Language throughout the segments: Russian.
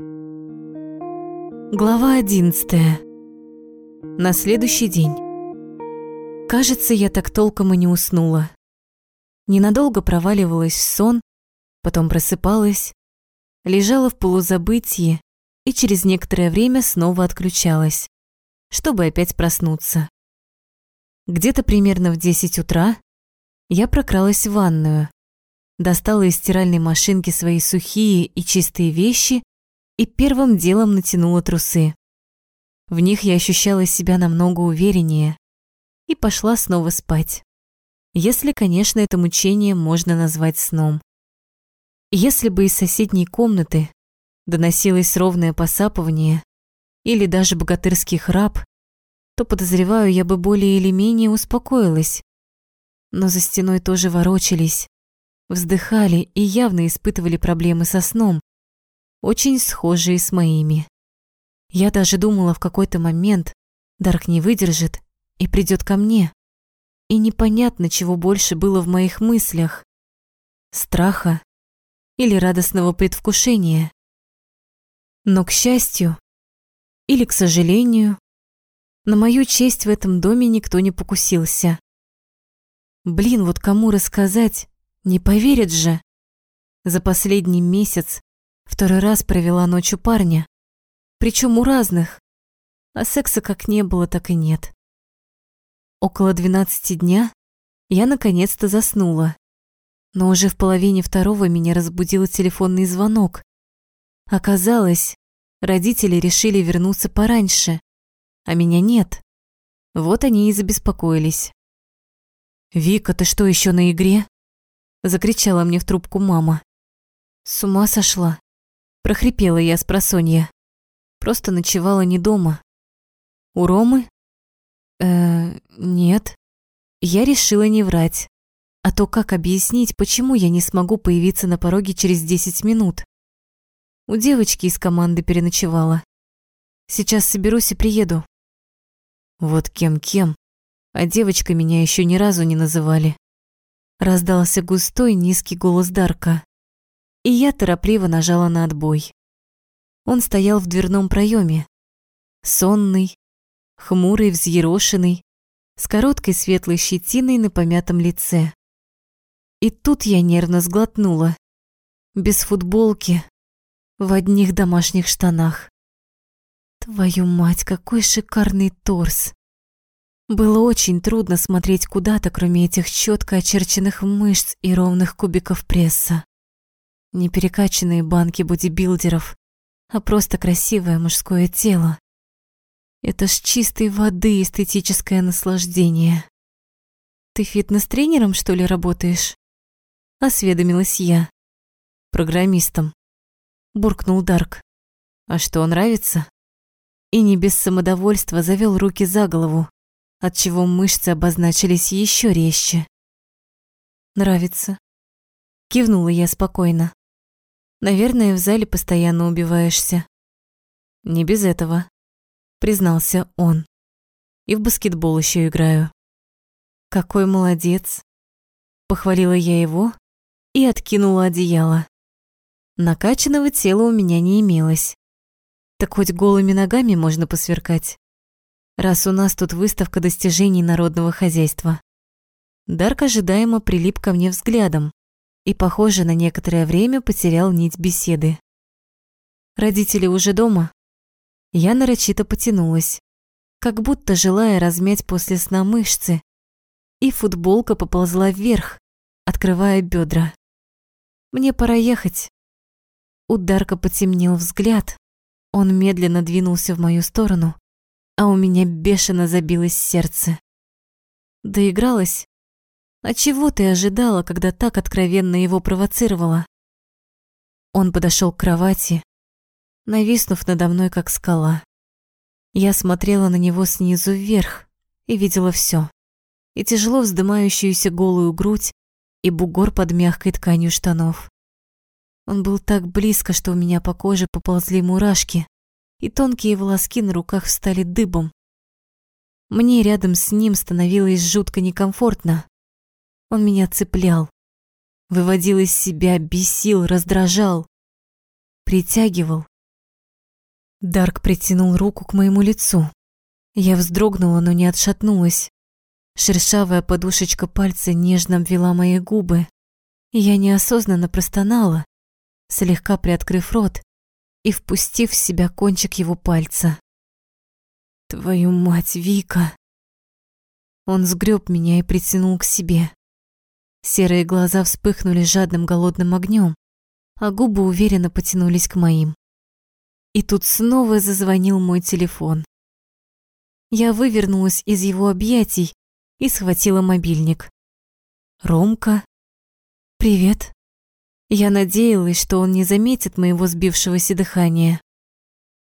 Глава одиннадцатая. На следующий день. Кажется, я так толком и не уснула. Ненадолго проваливалась в сон, потом просыпалась, лежала в полузабытии и через некоторое время снова отключалась, чтобы опять проснуться. Где-то примерно в 10 утра я прокралась в ванную, достала из стиральной машинки свои сухие и чистые вещи и первым делом натянула трусы. В них я ощущала себя намного увереннее и пошла снова спать. Если, конечно, это мучение можно назвать сном. Если бы из соседней комнаты доносилось ровное посапывание или даже богатырский храп, то, подозреваю, я бы более или менее успокоилась. Но за стеной тоже ворочались, вздыхали и явно испытывали проблемы со сном, очень схожие с моими. Я даже думала в какой-то момент, Дарк не выдержит и придет ко мне. И непонятно, чего больше было в моих мыслях. Страха или радостного предвкушения. Но, к счастью, или к сожалению, на мою честь в этом доме никто не покусился. Блин, вот кому рассказать, не поверят же. За последний месяц Второй раз провела ночь у парня. Причем у разных. А секса как не было, так и нет. Около двенадцати дня я наконец-то заснула. Но уже в половине второго меня разбудил телефонный звонок. Оказалось, родители решили вернуться пораньше, а меня нет. Вот они и забеспокоились. «Вика, ты что, еще на игре?» Закричала мне в трубку мама. С ума сошла. Прохрипела я с просонья. Просто ночевала не дома. У Ромы? Э, нет. Я решила не врать. А то как объяснить, почему я не смогу появиться на пороге через 10 минут? У девочки из команды переночевала. Сейчас соберусь и приеду. Вот кем-кем, а девочка меня еще ни разу не называли. Раздался густой низкий голос Дарка и я торопливо нажала на отбой. Он стоял в дверном проеме, сонный, хмурый, взъерошенный, с короткой светлой щетиной на помятом лице. И тут я нервно сглотнула, без футболки, в одних домашних штанах. Твою мать, какой шикарный торс! Было очень трудно смотреть куда-то, кроме этих четко очерченных мышц и ровных кубиков пресса. Не перекачанные банки бодибилдеров, а просто красивое мужское тело. Это ж чистой воды эстетическое наслаждение. Ты фитнес-тренером, что ли, работаешь? Осведомилась я. Программистом. Буркнул Дарк. А что, нравится? И не без самодовольства завел руки за голову, отчего мышцы обозначились еще резче. Нравится. Кивнула я спокойно. Наверное, в зале постоянно убиваешься. Не без этого, признался он. И в баскетбол еще играю. Какой молодец. Похвалила я его и откинула одеяло. Накачанного тела у меня не имелось. Так хоть голыми ногами можно посверкать. Раз у нас тут выставка достижений народного хозяйства. Дарк ожидаемо прилип ко мне взглядом, и, похоже, на некоторое время потерял нить беседы. Родители уже дома. Я нарочито потянулась, как будто желая размять после сна мышцы, и футболка поползла вверх, открывая бедра. Мне пора ехать. У потемнел взгляд. Он медленно двинулся в мою сторону, а у меня бешено забилось сердце. Доигралась а чего ты ожидала, когда так откровенно его провоцировала? Он подошел к кровати, нависнув надо мной, как скала. Я смотрела на него снизу вверх и видела все: И тяжело вздымающуюся голую грудь, и бугор под мягкой тканью штанов. Он был так близко, что у меня по коже поползли мурашки, и тонкие волоски на руках встали дыбом. Мне рядом с ним становилось жутко некомфортно. Он меня цеплял, выводил из себя, бесил, раздражал, притягивал Дарк притянул руку к моему лицу. Я вздрогнула, но не отшатнулась. Шершавая подушечка пальца нежно обвела мои губы. Я неосознанно простонала, слегка приоткрыв рот и впустив в себя кончик его пальца. «Твою мать, Вика!» Он сгреб меня и притянул к себе. Серые глаза вспыхнули жадным голодным огнем, а губы уверенно потянулись к моим. И тут снова зазвонил мой телефон. Я вывернулась из его объятий и схватила мобильник. «Ромка?» «Привет». Я надеялась, что он не заметит моего сбившегося дыхания.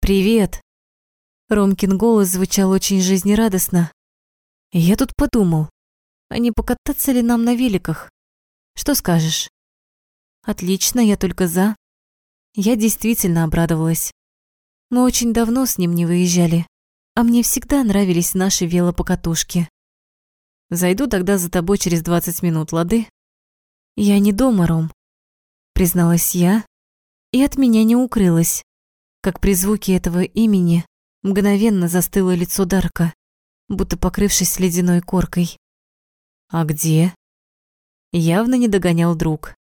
«Привет». Ромкин голос звучал очень жизнерадостно. Я тут подумал, а не покататься ли нам на великах? Что скажешь? Отлично, я только за. Я действительно обрадовалась. Мы очень давно с ним не выезжали, а мне всегда нравились наши велопокатушки. Зайду тогда за тобой через 20 минут, лады? Я не дома, Ром, призналась я, и от меня не укрылась, как при звуке этого имени мгновенно застыло лицо Дарка, будто покрывшись ледяной коркой. «А где?» Явно не догонял друг.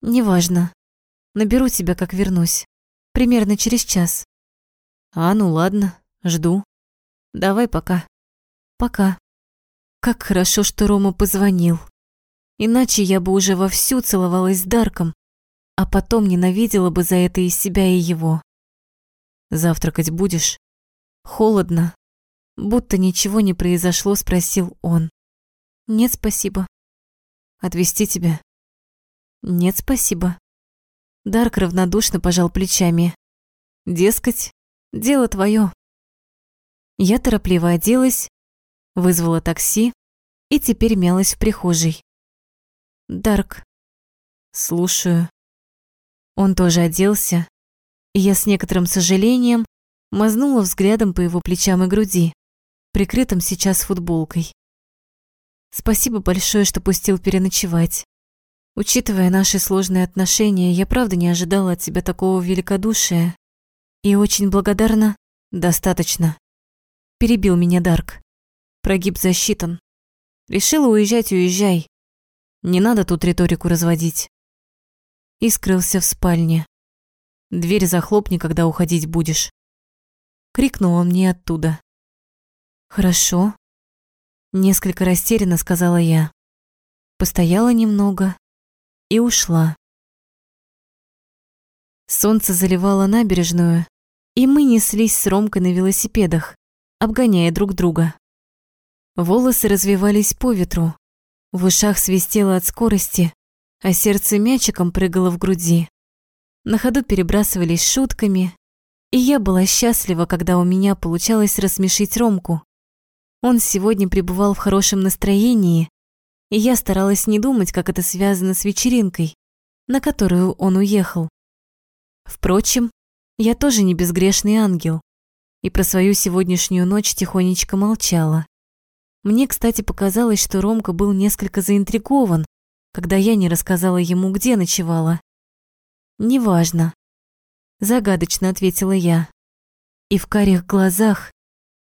«Неважно. Наберу тебя, как вернусь. Примерно через час». «А, ну ладно, жду. Давай пока». «Пока». Как хорошо, что Рома позвонил. Иначе я бы уже вовсю целовалась с Дарком, а потом ненавидела бы за это и себя, и его. «Завтракать будешь?» «Холодно». Будто ничего не произошло, спросил он. Нет, спасибо. Отвезти тебя? Нет, спасибо. Дарк равнодушно пожал плечами. Дескать, дело твое. Я торопливо оделась, вызвала такси и теперь мялась в прихожей. Дарк. Слушаю. Он тоже оделся, и я с некоторым сожалением мазнула взглядом по его плечам и груди, прикрытым сейчас футболкой. Спасибо большое, что пустил переночевать. Учитывая наши сложные отношения, я правда не ожидала от тебя такого великодушия. И очень благодарна. Достаточно. Перебил меня Дарк. Прогиб засчитан. Решила уезжать, уезжай. Не надо тут риторику разводить. И скрылся в спальне. Дверь захлопни, когда уходить будешь. Крикнул он мне оттуда. Хорошо, Несколько растерянно сказала я. Постояла немного и ушла. Солнце заливало набережную, и мы неслись с Ромкой на велосипедах, обгоняя друг друга. Волосы развивались по ветру, в ушах свистело от скорости, а сердце мячиком прыгало в груди. На ходу перебрасывались шутками, и я была счастлива, когда у меня получалось рассмешить Ромку. Он сегодня пребывал в хорошем настроении, и я старалась не думать, как это связано с вечеринкой, на которую он уехал. Впрочем, я тоже не безгрешный ангел, и про свою сегодняшнюю ночь тихонечко молчала. Мне, кстати, показалось, что Ромка был несколько заинтригован, когда я не рассказала ему, где ночевала. «Неважно», – загадочно ответила я. И в карих глазах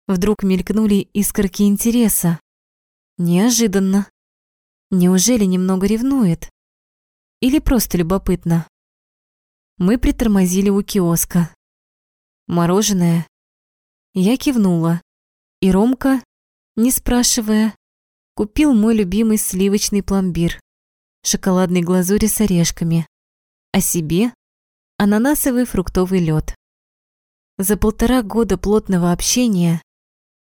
Вдруг мелькнули искорки интереса. Неожиданно. Неужели немного ревнует? Или просто любопытно? Мы притормозили у киоска. Мороженое. Я кивнула. И Ромка, не спрашивая, купил мой любимый сливочный пломбир, шоколадной глазури с орешками, а себе ананасовый фруктовый лед. За полтора года плотного общения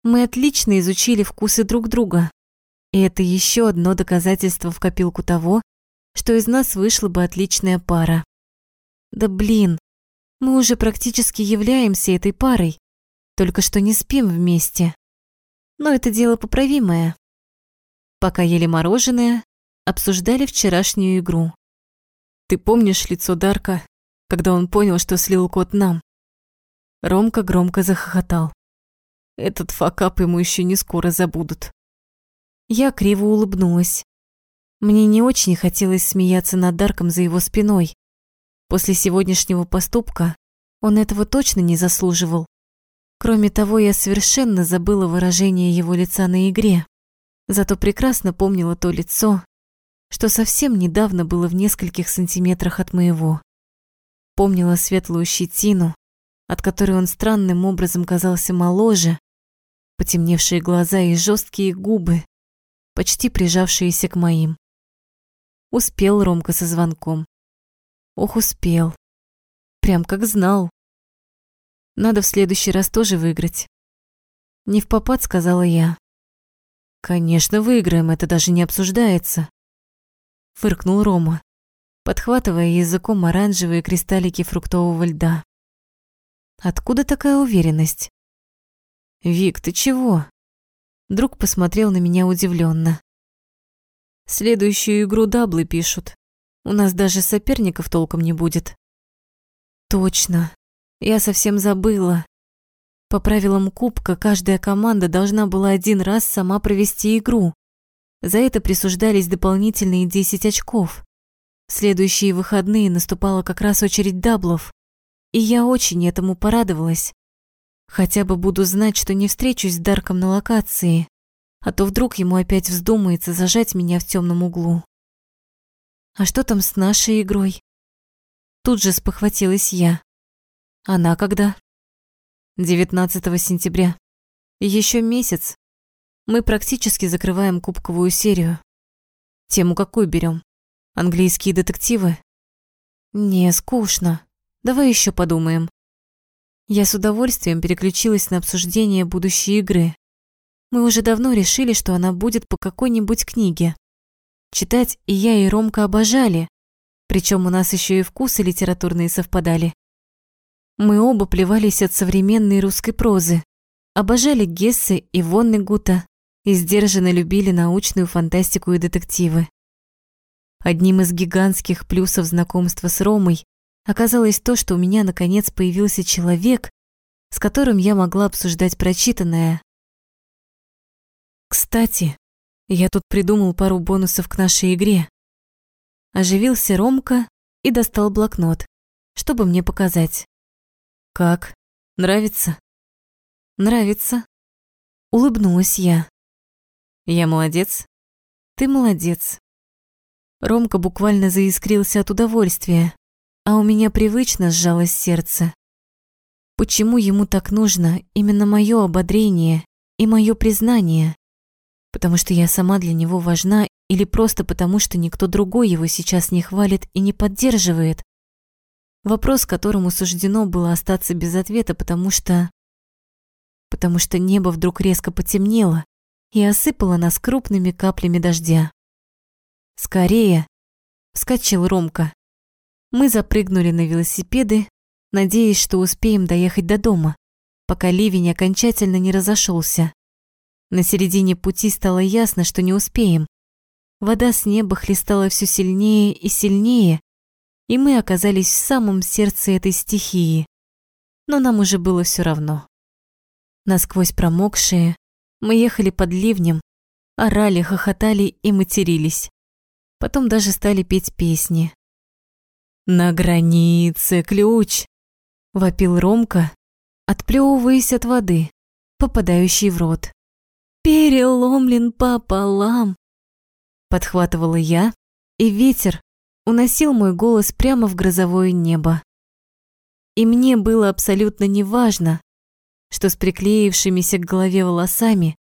мы отлично изучили вкусы друг друга. И это еще одно доказательство в копилку того, что из нас вышла бы отличная пара. Да блин, мы уже практически являемся этой парой, только что не спим вместе. Но это дело поправимое. Пока ели мороженое, обсуждали вчерашнюю игру. Ты помнишь лицо Дарка, когда он понял, что слил код нам? Ромка громко захохотал. Этот факап ему еще не скоро забудут. Я криво улыбнулась. Мне не очень хотелось смеяться над Дарком за его спиной. После сегодняшнего поступка Он этого точно не заслуживал. Кроме того, я совершенно забыла выражение его лица на игре, зато прекрасно помнила то лицо, что совсем недавно было в нескольких сантиметрах от моего. Помнила светлую щетину, от которой он странным образом казался моложе, потемневшие глаза и жесткие губы, почти прижавшиеся к моим. Успел Ромка со звонком. Ох, успел. Прям как знал. Надо в следующий раз тоже выиграть. Не в попад, сказала я. Конечно, выиграем, это даже не обсуждается. Фыркнул Рома, подхватывая языком оранжевые кристаллики фруктового льда. Откуда такая уверенность? Вик, ты чего? Друг посмотрел на меня удивленно. Следующую игру даблы пишут. У нас даже соперников толком не будет. Точно. Я совсем забыла. По правилам кубка каждая команда должна была один раз сама провести игру. За это присуждались дополнительные 10 очков. В следующие выходные наступала как раз очередь даблов, и я очень этому порадовалась. Хотя бы буду знать, что не встречусь с Дарком на локации, а то вдруг ему опять вздумается зажать меня в темном углу. А что там с нашей игрой? Тут же спохватилась я. Она когда? 19 сентября. Еще месяц. Мы практически закрываем кубковую серию. Тему какую берем? Английские детективы? Не, скучно. Давай еще подумаем. Я с удовольствием переключилась на обсуждение будущей игры. Мы уже давно решили, что она будет по какой-нибудь книге. Читать и я, и Ромка обожали, причем у нас еще и вкусы литературные совпадали. Мы оба плевались от современной русской прозы, обожали Гессе и Воннегута и сдержанно любили научную фантастику и детективы. Одним из гигантских плюсов знакомства с Ромой оказалось то, что у меня наконец появился человек, с которым я могла обсуждать прочитанное. Кстати, я тут придумал пару бонусов к нашей игре. Оживился Ромка и достал блокнот, чтобы мне показать. Как? Нравится? Нравится. Улыбнулась я. Я молодец. Ты молодец. Ромка буквально заискрился от удовольствия, а у меня привычно сжалось сердце. Почему ему так нужно именно мое ободрение и мое признание? Потому что я сама для него важна или просто потому, что никто другой его сейчас не хвалит и не поддерживает? Вопрос, которому суждено было остаться без ответа, потому что... Потому что небо вдруг резко потемнело и осыпало нас крупными каплями дождя. «Скорее!» — вскочил Ромка. Мы запрыгнули на велосипеды, надеясь, что успеем доехать до дома, пока ливень окончательно не разошелся. На середине пути стало ясно, что не успеем. Вода с неба хлестала все сильнее и сильнее, и мы оказались в самом сердце этой стихии. Но нам уже было все равно. Насквозь промокшие, мы ехали под ливнем, орали, хохотали и матерились. Потом даже стали петь песни. «На границе ключ!» — вопил Ромка, отплевываясь от воды, попадающей в рот. «Переломлен пополам!» Подхватывала я, и ветер уносил мой голос прямо в грозовое небо. И мне было абсолютно неважно, что с приклеившимися к голове волосами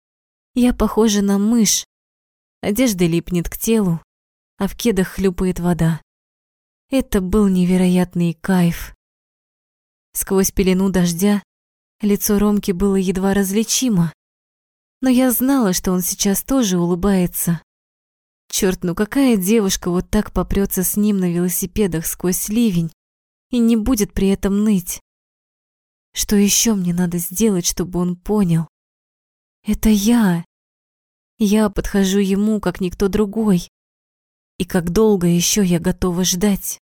я похожа на мышь, одежда липнет к телу, а в кедах хлюпает вода. Это был невероятный кайф. Сквозь пелену дождя лицо Ромки было едва различимо, но я знала, что он сейчас тоже улыбается. Черт, ну какая девушка вот так попрется с ним на велосипедах сквозь ливень и не будет при этом ныть? Что еще мне надо сделать, чтобы он понял? Это я. Я подхожу ему, как никто другой. И как долго еще я готова ждать?